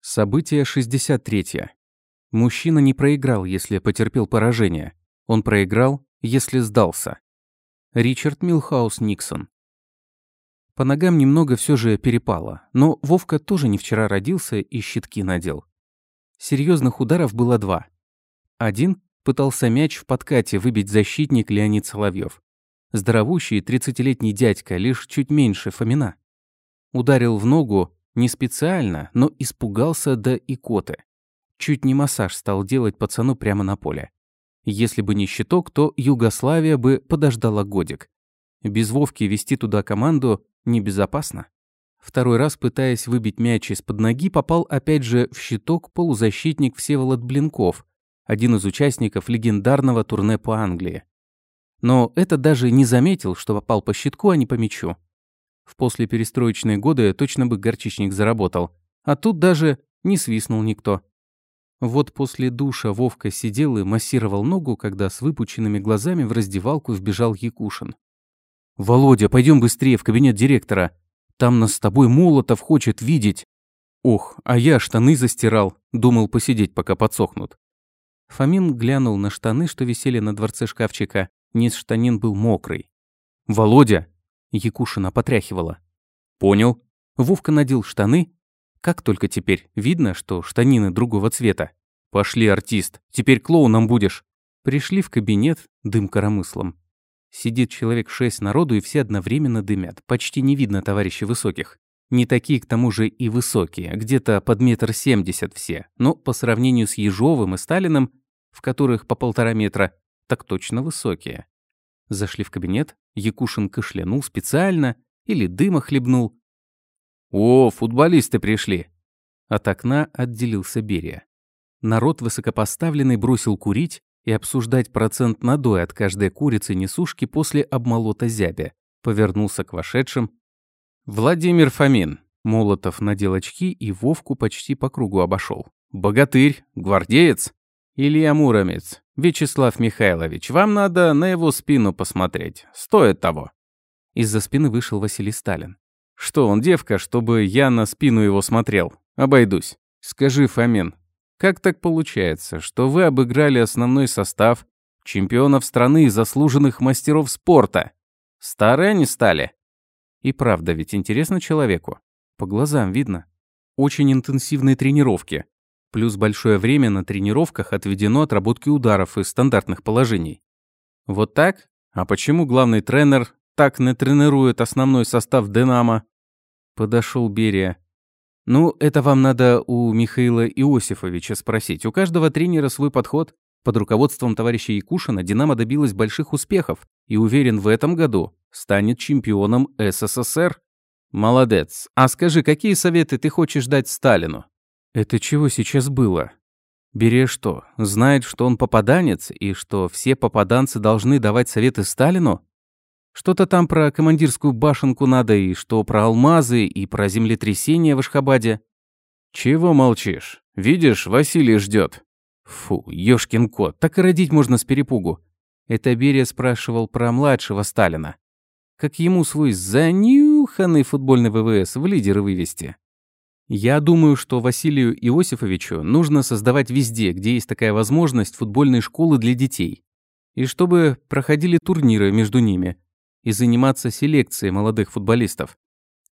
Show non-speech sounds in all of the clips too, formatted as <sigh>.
Событие 63. Мужчина не проиграл, если потерпел поражение. Он проиграл, если сдался. Ричард Милхаус Никсон. По ногам немного все же перепало, но Вовка тоже не вчера родился и щитки надел. Серьезных ударов было два. Один пытался мяч в подкате выбить защитник Леонид Соловьев. Здоровущий 30-летний дядька, лишь чуть меньше Фомина. Ударил в ногу не специально, но испугался до икоты. Чуть не массаж стал делать пацану прямо на поле. Если бы не щиток, то Югославия бы подождала годик. Без Вовки вести туда команду небезопасно. Второй раз, пытаясь выбить мяч из-под ноги, попал опять же в щиток полузащитник Всеволод Блинков, один из участников легендарного турне по Англии. Но это даже не заметил, что попал по щитку, а не по мячу. В послеперестроечные годы точно бы горчичник заработал. А тут даже не свистнул никто. Вот после душа Вовка сидел и массировал ногу, когда с выпученными глазами в раздевалку вбежал Якушин. «Володя, пойдем быстрее в кабинет директора. Там нас с тобой Молотов хочет видеть». «Ох, а я штаны застирал. Думал посидеть, пока подсохнут». Фомин глянул на штаны, что висели на дворце шкафчика. Низ штанин был мокрый. «Володя!» Якушина потряхивала. «Понял». Вовка надел штаны. Как только теперь видно, что штанины другого цвета. «Пошли, артист, теперь клоуном будешь». Пришли в кабинет, дым коромыслом. Сидит человек шесть народу, и все одновременно дымят. Почти не видно товарищей высоких. Не такие, к тому же, и высокие, где-то под метр семьдесят все. Но по сравнению с Ежовым и Сталиным, в которых по полтора метра, так точно высокие. Зашли в кабинет, Якушин кашлянул специально или дыма хлебнул. «О, футболисты пришли!» От окна отделился Берия. Народ высокопоставленный бросил курить и обсуждать процент надоя от каждой курицы-несушки после обмолота зябя. Повернулся к вошедшим. «Владимир Фомин». Молотов надел очки и Вовку почти по кругу обошел. «Богатырь, гвардеец?» «Илья Муромец, Вячеслав Михайлович, вам надо на его спину посмотреть. Стоит того». Из-за спины вышел Василий Сталин. «Что он, девка, чтобы я на спину его смотрел? Обойдусь. Скажи, Фомин, как так получается, что вы обыграли основной состав чемпионов страны и заслуженных мастеров спорта? Старые они стали?» И правда, ведь интересно человеку. По глазам видно. Очень интенсивные тренировки. Плюс большое время на тренировках отведено отработке ударов из стандартных положений. Вот так? А почему главный тренер так не тренирует основной состав «Динамо»? Подошел Берия. Ну, это вам надо у Михаила Иосифовича спросить. У каждого тренера свой подход. Под руководством товарища Якушина «Динамо» добилась больших успехов и, уверен, в этом году станет чемпионом СССР. Молодец. А скажи, какие советы ты хочешь дать Сталину? Это чего сейчас было? Берия что, знает, что он попаданец, и что все попаданцы должны давать советы Сталину? Что-то там про командирскую башенку надо, и что про алмазы, и про землетрясение в Ашхабаде. Чего молчишь? Видишь, Василий ждет. Фу, ёшкин кот, так и родить можно с перепугу. Это Берия спрашивал про младшего Сталина. Как ему свой занюханный футбольный ВВС в лидеры вывести. Я думаю, что Василию Иосифовичу нужно создавать везде, где есть такая возможность, футбольные школы для детей. И чтобы проходили турниры между ними. И заниматься селекцией молодых футболистов.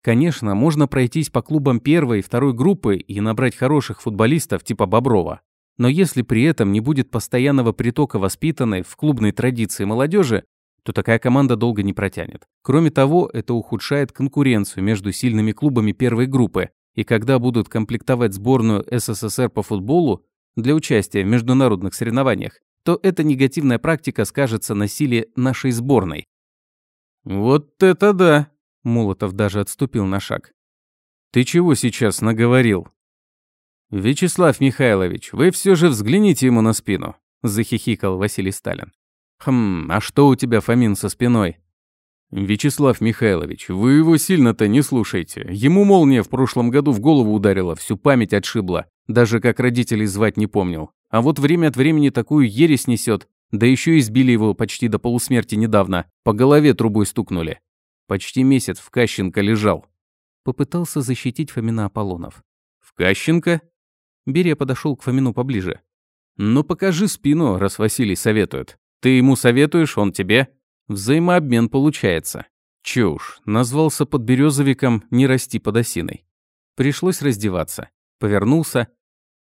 Конечно, можно пройтись по клубам первой и второй группы и набрать хороших футболистов типа Боброва. Но если при этом не будет постоянного притока воспитанной в клубной традиции молодежи, то такая команда долго не протянет. Кроме того, это ухудшает конкуренцию между сильными клубами первой группы, и когда будут комплектовать сборную СССР по футболу для участия в международных соревнованиях, то эта негативная практика скажется на силе нашей сборной. «Вот это да!» – Молотов даже отступил на шаг. «Ты чего сейчас наговорил?» «Вячеслав Михайлович, вы все же взгляните ему на спину», – захихикал Василий Сталин. «Хм, а что у тебя, Фомин, со спиной?» «Вячеслав Михайлович, вы его сильно-то не слушайте. Ему молния в прошлом году в голову ударила, всю память отшибла. Даже как родителей звать не помнил. А вот время от времени такую ересь несет. Да еще избили его почти до полусмерти недавно. По голове трубой стукнули. Почти месяц в Кащенко лежал». Попытался защитить Фомина Аполлонов. «В Кащенко?» Берия подошел к Фомину поближе. «Ну покажи спину, раз Василий советует. Ты ему советуешь, он тебе. Взаимообмен получается». Чушь. Назвался под березовиком «не расти под осиной». Пришлось раздеваться. Повернулся.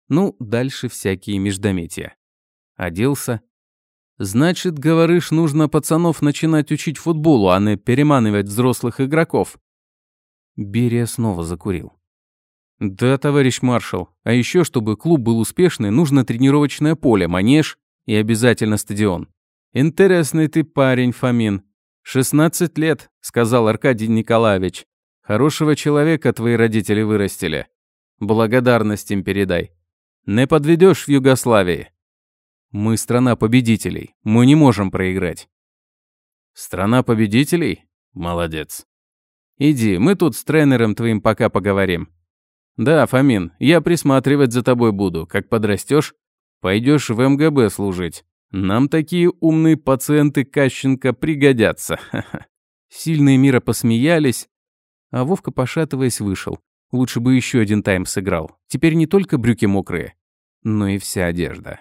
Ну, дальше всякие междометия. Оделся. «Значит, говоришь, нужно пацанов начинать учить футболу, а не переманивать взрослых игроков». Берия снова закурил. «Да, товарищ маршал. А еще, чтобы клуб был успешный, нужно тренировочное поле, манеж и обязательно стадион. Интересный ты парень, Фомин. 16 лет», — сказал Аркадий Николаевич. «Хорошего человека твои родители вырастили. Благодарность им передай. Не подведешь в Югославии. Мы страна победителей. Мы не можем проиграть». «Страна победителей? Молодец. Иди, мы тут с тренером твоим пока поговорим. «Да, Фомин, я присматривать за тобой буду. Как подрастешь, пойдешь в МГБ служить. Нам такие умные пациенты Кащенко пригодятся». <laughs> Сильные мира посмеялись, а Вовка, пошатываясь, вышел. Лучше бы еще один тайм сыграл. Теперь не только брюки мокрые, но и вся одежда.